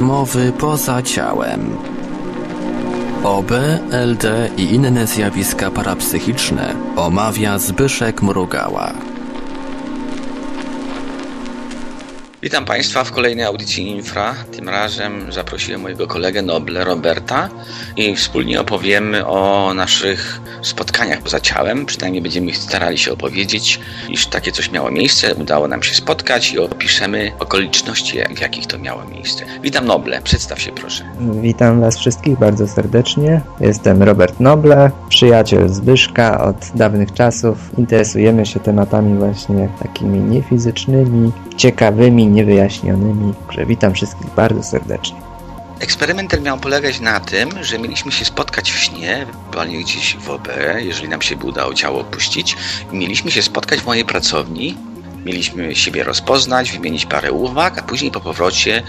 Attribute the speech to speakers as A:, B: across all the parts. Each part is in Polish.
A: Rozmowy poza ciałem. OB, LD i inne zjawiska parapsychiczne omawia Zbyszek Mrugała.
B: Witam Państwa w kolejnej audycji Infra. Tym razem zaprosiłem mojego kolegę Noble Roberta i wspólnie opowiemy o naszych spotkaniach poza ciałem. Przynajmniej będziemy starali się opowiedzieć, iż takie coś miało miejsce. Udało nam się spotkać i opiszemy okoliczności, w jakich to miało miejsce. Witam Noble, przedstaw się proszę.
C: Witam Was wszystkich bardzo serdecznie. Jestem Robert Noble, przyjaciel Zbyszka od dawnych czasów. Interesujemy się tematami właśnie takimi niefizycznymi, ciekawymi, niewyjaśnionymi. Że witam wszystkich bardzo serdecznie.
B: Eksperyment ten miał polegać na tym, że mieliśmy się spotkać w śnie, ewentualnie gdzieś w OB, jeżeli nam się by udało ciało opuścić. Mieliśmy się spotkać w mojej pracowni, mieliśmy siebie rozpoznać, wymienić parę uwag, a później po powrocie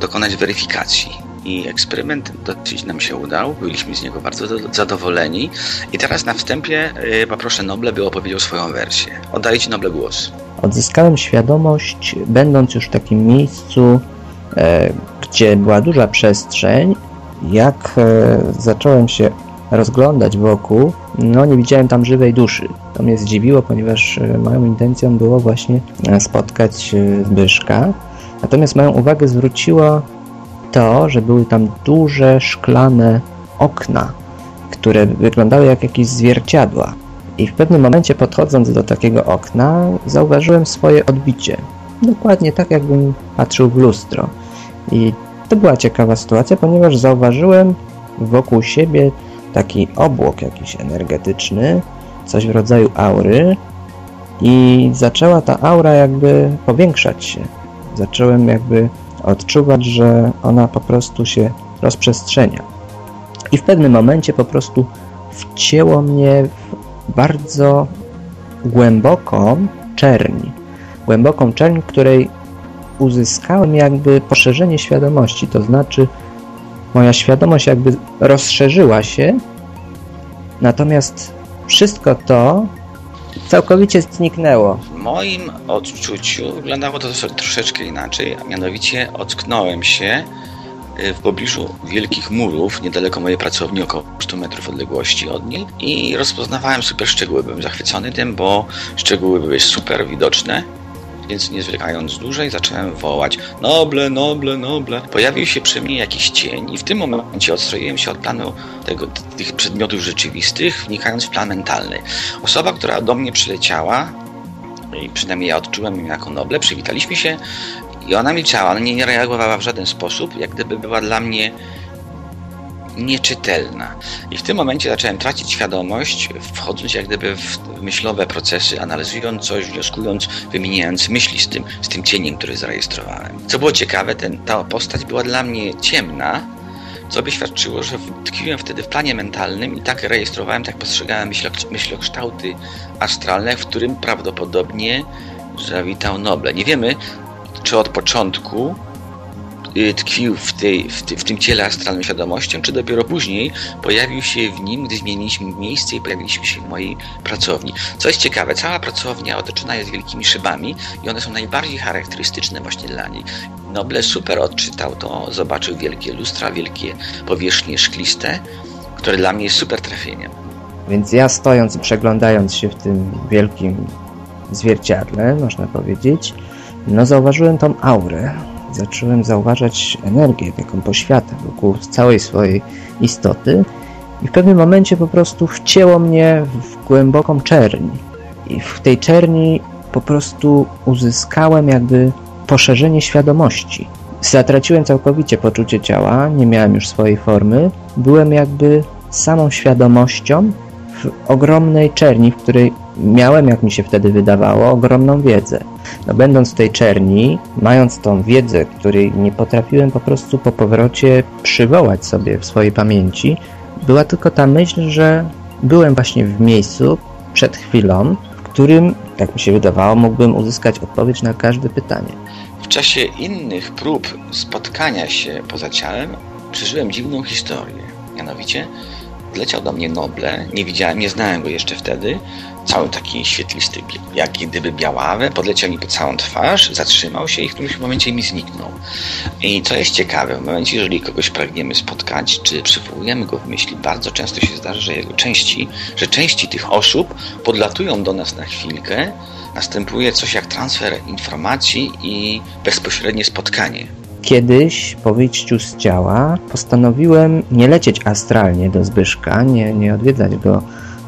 B: dokonać weryfikacji. I eksperyment dosyć nam się udał, byliśmy z niego bardzo zadowoleni. I teraz na wstępie y, poproszę Noble, by opowiedział swoją wersję. Oddaję Ci Noble głos.
C: Odzyskałem świadomość, będąc już w takim miejscu, e, gdzie była duża przestrzeń. Jak e, zacząłem się rozglądać wokół, no nie widziałem tam żywej duszy. To mnie zdziwiło, ponieważ e, moją intencją było właśnie spotkać Zbyszka. Natomiast moją uwagę zwróciło to, że były tam duże szklane okna, które wyglądały jak jakieś zwierciadła. I w pewnym momencie podchodząc do takiego okna, zauważyłem swoje odbicie. Dokładnie tak, jakbym patrzył w lustro. I to była ciekawa sytuacja, ponieważ zauważyłem wokół siebie taki obłok jakiś energetyczny, coś w rodzaju aury i zaczęła ta aura jakby powiększać się. Zacząłem jakby odczuwać, że ona po prostu się rozprzestrzenia. I w pewnym momencie po prostu wcięło mnie bardzo głęboką czerń. Głęboką czerń, w której uzyskałem jakby poszerzenie świadomości, to znaczy moja świadomość jakby rozszerzyła się, natomiast wszystko to całkowicie zniknęło.
B: W moim odczuciu wyglądało to troszeczkę inaczej, a mianowicie ocknąłem się w pobliżu wielkich murów, niedaleko mojej pracowni, około 100 metrów odległości od niej i rozpoznawałem super szczegóły. Byłem zachwycony tym, bo szczegóły były super widoczne, więc nie zwlekając dłużej zacząłem wołać Noble, Noble, Noble. Pojawił się przy mnie jakiś cień i w tym momencie odstroiłem się od planu tego, tych przedmiotów rzeczywistych, wnikając w plan mentalny. Osoba, która do mnie przyleciała, i przynajmniej ja odczułem ją jako Noble, przywitaliśmy się i ona milczała, nie, nie reagowała w żaden sposób, jak gdyby była dla mnie nieczytelna. I w tym momencie zacząłem tracić świadomość, wchodząc jak gdyby w myślowe procesy, analizując coś, wnioskując, wymieniając myśli z tym, z tym cieniem, który zarejestrowałem. Co było ciekawe, ten, ta postać była dla mnie ciemna, co by świadczyło, że tkwiłem wtedy w planie mentalnym i tak rejestrowałem, tak postrzegałem myślo, myślokształty astralne, w którym prawdopodobnie zawitał Noble. Nie wiemy, czy od początku tkwił w, tej, w, ty, w, tym ciele astralnym świadomością, czy dopiero później pojawił się w nim, gdy zmieniliśmy miejsce i pojawiliśmy się w mojej pracowni. Co jest ciekawe, cała pracownia otoczona jest wielkimi szybami i one są najbardziej charakterystyczne właśnie dla niej. Noble super odczytał to, zobaczył wielkie lustra, wielkie powierzchnie szkliste, które dla mnie jest super trafieniem.
C: Więc ja stojąc i przeglądając się w tym wielkim zwierciadle, można powiedzieć, no zauważyłem tą aurę, zacząłem zauważać energię, taką poświatę wokół całej swojej istoty i w pewnym momencie po prostu wcięło mnie w głęboką czerń. I w tej czerni po prostu uzyskałem jakby poszerzenie świadomości. Zatraciłem całkowicie poczucie ciała, nie miałem już swojej formy. Byłem jakby samą świadomością w ogromnej czerni, w której miałem, jak mi się wtedy wydawało, ogromną wiedzę. No, będąc w tej czerni, mając tą wiedzę, której nie potrafiłem po prostu po powrocie przywołać sobie w swojej pamięci, była tylko ta myśl, że byłem właśnie w miejscu przed chwilą, w którym, jak mi się wydawało, mógłbym uzyskać odpowiedź na każde pytanie.
B: W czasie innych prób spotkania się poza ciałem przeżyłem dziwną historię. Mianowicie Leciał do mnie Noble, nie widziałem, nie znałem go jeszcze wtedy cały taki świetlisty, jak gdyby białawy, podleciał mi po całą twarz, zatrzymał się i w którymś momencie mi zniknął. I co jest ciekawe, w momencie, jeżeli kogoś pragniemy spotkać, czy przywołujemy go w myśli, bardzo często się zdarza, że jego części, że części tych osób podlatują do nas na chwilkę, następuje coś jak transfer informacji i bezpośrednie spotkanie.
C: Kiedyś po wyjściu z ciała postanowiłem nie lecieć astralnie do Zbyszka, nie, nie odwiedzać go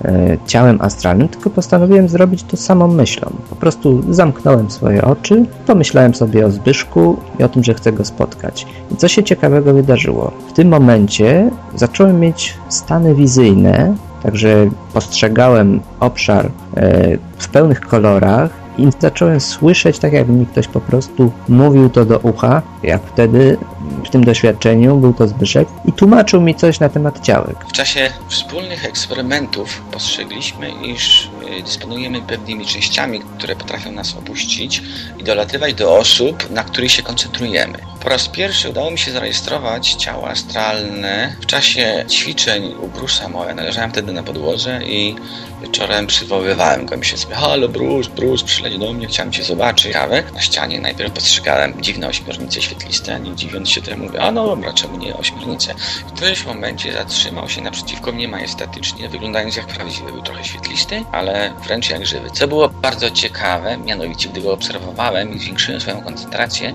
C: e, ciałem astralnym, tylko postanowiłem zrobić to samą myślą. Po prostu zamknąłem swoje oczy, pomyślałem sobie o Zbyszku i o tym, że chcę go spotkać. I co się ciekawego wydarzyło? W tym momencie zacząłem mieć stany wizyjne, także postrzegałem obszar e, w pełnych kolorach, i zacząłem słyszeć, tak jakby mi ktoś po prostu mówił to do ucha, jak wtedy w tym doświadczeniu był to Zbyszek i tłumaczył mi coś na temat ciałek.
B: W czasie wspólnych eksperymentów postrzegliśmy, iż y, dysponujemy pewnymi częściami, które potrafią nas opuścić i dolatywać do osób, na których się koncentrujemy. Po raz pierwszy udało mi się zarejestrować ciało astralne w czasie ćwiczeń u Bruce'a Moe. Należałem wtedy na podłodze i wieczorem przywoływałem go. Myślę sobie, halo Bruce, Bruce, przyleć do mnie, chciałem cię zobaczyć. Kawę. Na ścianie najpierw postrzegałem dziwne ośmiornice świetliste, a nie dziwiąc się temu mówię, a no dobra, czemu nie ośmiornice? W którymś momencie zatrzymał się naprzeciwko mnie majestatycznie, wyglądając jak prawdziwy. Był trochę świetlisty, ale wręcz jak żywy. Co było bardzo ciekawe, mianowicie gdy go obserwowałem i zwiększyłem swoją koncentrację,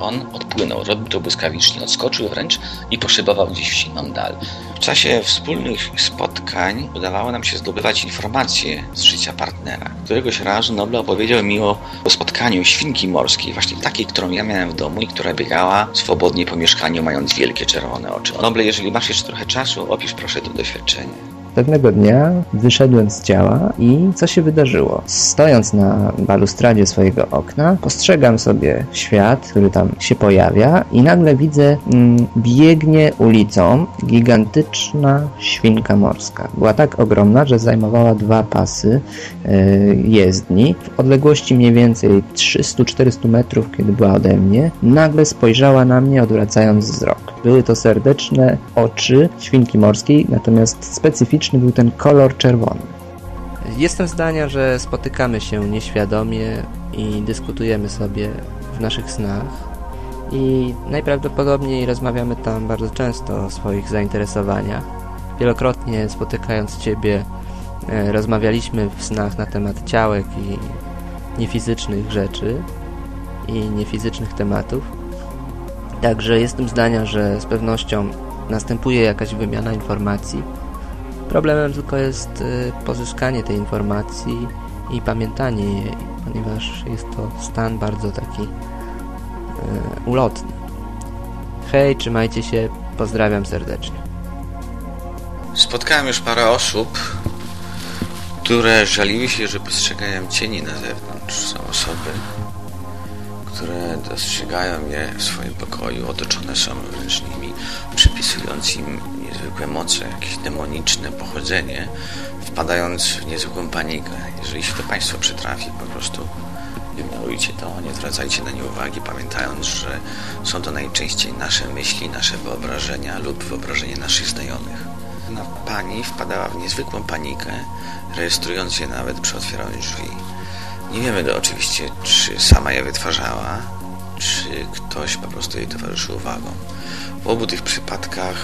B: on odpłynął, robił to błyskawicznie, odskoczył wręcz i poszybował gdzieś w inną dal. W czasie wspólnych spotkań udawało nam się zdobywać informacje z życia partnera. Któregoś razu Noble opowiedział mi o, o spotkaniu świnki morskiej, właśnie takiej, którą ja miałem w domu i która biegała swobodnie po mieszkaniu, mając wielkie czerwone oczy. Noble, jeżeli masz jeszcze trochę czasu, opisz proszę to doświadczenie.
C: Pewnego dnia wyszedłem z ciała i co się wydarzyło? Stojąc na balustradzie swojego okna, postrzegam sobie świat, który tam się pojawia i nagle widzę, mm, biegnie ulicą gigantyczna świnka morska. Była tak ogromna, że zajmowała dwa pasy yy, jezdni. W odległości mniej więcej 300-400 metrów, kiedy była ode mnie, nagle spojrzała na mnie, odwracając wzrok. Były to serdeczne oczy świnki morskiej, natomiast specyficzny był ten kolor czerwony. Jestem zdania, że spotykamy się nieświadomie i dyskutujemy sobie w naszych snach i najprawdopodobniej rozmawiamy tam bardzo często o swoich zainteresowaniach. Wielokrotnie spotykając Ciebie e, rozmawialiśmy w snach na temat ciałek i niefizycznych rzeczy i niefizycznych tematów. Także jestem zdania, że z pewnością następuje jakaś wymiana informacji. Problemem tylko jest y, pozyskanie tej informacji i pamiętanie jej, ponieważ jest to stan bardzo taki y, ulotny. Hej, trzymajcie się, pozdrawiam serdecznie.
B: Spotkałem już parę osób, które żaliły się, że postrzegają cieni na zewnątrz. Są osoby, które dostrzegają je w swoim pokoju, otoczone są nimi, przypisując im niezwykłe moce, jakieś demoniczne pochodzenie, wpadając w niezwykłą panikę. Jeżeli się to Państwo przytrafi, po prostu ignorujcie to, nie zwracajcie na nie uwagi, pamiętając, że są to najczęściej nasze myśli, nasze wyobrażenia lub wyobrażenie naszych znajomych. Na pani wpadała w niezwykłą panikę, rejestrując je nawet przy otwieraniu drzwi. Nie wiemy to oczywiście, czy sama je wytwarzała, czy ktoś po prostu jej towarzyszył uwagą. W obu tych przypadkach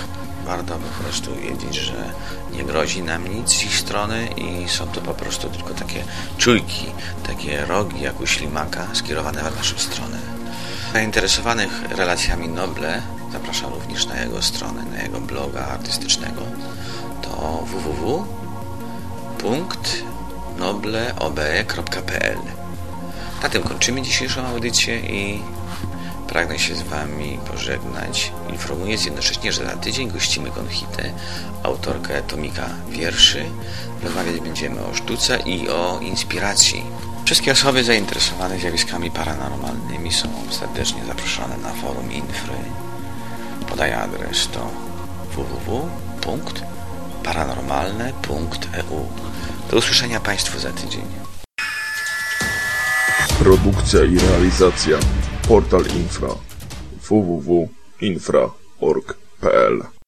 B: warto po prostu wiedzieć, że nie grozi nam nic z ich strony i są to po prostu tylko takie czujki, takie rogi jak u ślimaka skierowane w naszą stronę. Zainteresowanych relacjami Noble zapraszam również na jego stronę, na jego bloga artystycznego to www nobleobe.pl Na tym kończymy dzisiejszą audycję i pragnę się z Wami pożegnać. Informuję jednocześnie, że za tydzień gościmy Konchitę, autorkę tomika wierszy. Rozmawiać będziemy o sztuce i o inspiracji. Wszystkie osoby zainteresowane zjawiskami paranormalnymi są serdecznie zaproszone na forum Infry. Podaję adres to www.paranormalne.eu do usłyszenia Państwu za tydzień.
D: Produkcja i realizacja Portal Infra www.infra.org.pl